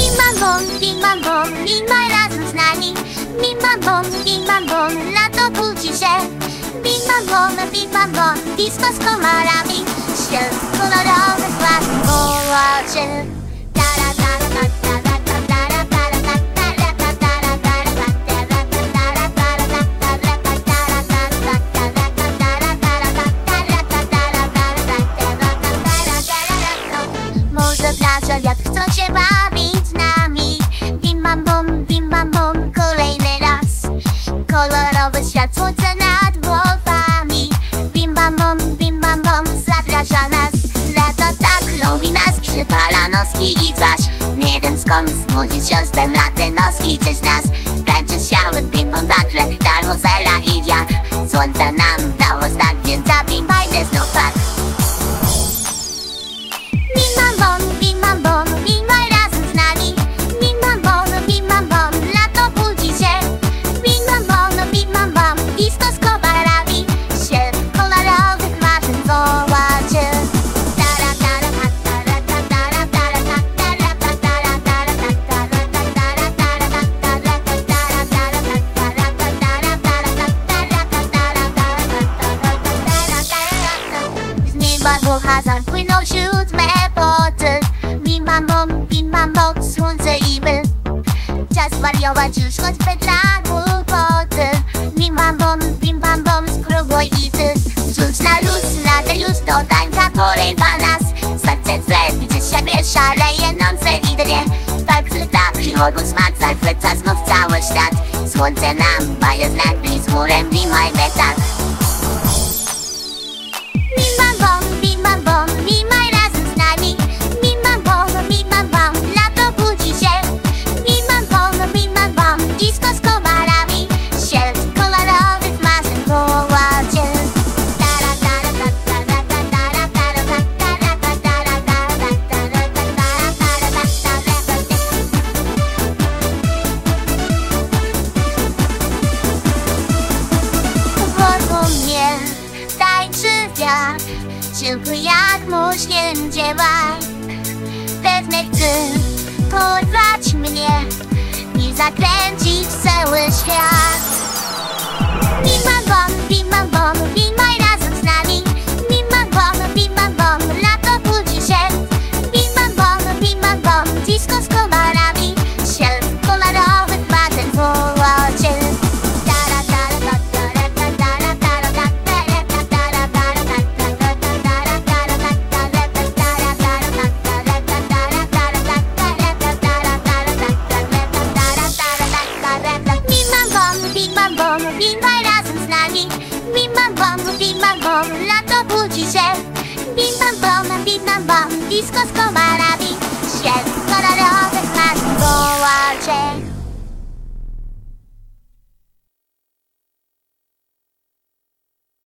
Bim bam bom, bim bam bom, razem z nami Bim bam bom, bim bam bom, lato budzi się Bim bam bom, bim bam bom, disco z komarami Świat kolorowych gwiazd woła cię Tara, tara, tara, tara. Może plaża, jak chcą się bawić Trzy Polanowski i zaś Nie wiem skąd zbudzić siostrę Latynowski Czyż nas kręczy siały Pipon, Butler, Darmozela i wiatr. Słońce nam dało hazan płynął wśród me poty Bimba bom, bimba bok, słońce i my. Czas wariować już, choćby dla głupoty. Bimba bom, bimba bom, skrubło i ty. Rzuć na luz, na te luz, do tańca porywa nas. Serce złe, gdzie siebie szaleje, nące i dnie. Zachwyta przychodu smak, tak, zachwyca znów cały świat. Słońce nam, ma jest lepiej z murem i maj Tylko jak muślin dziewak Pewnie chce porwać mnie I zakręcić cały świat. Bimba bom, bimba bom, bimaj razem z nami. Bimba bom, bimba bom, lato budzi się. Bimba bom, bimba bom, disco skończy mam bom, bimbaj razem z nami. Bim bam bom, bim bam bom, lato budzi się. Bim bam bom, bim bam bom, disco z komarami. Świat kolorowych nas woła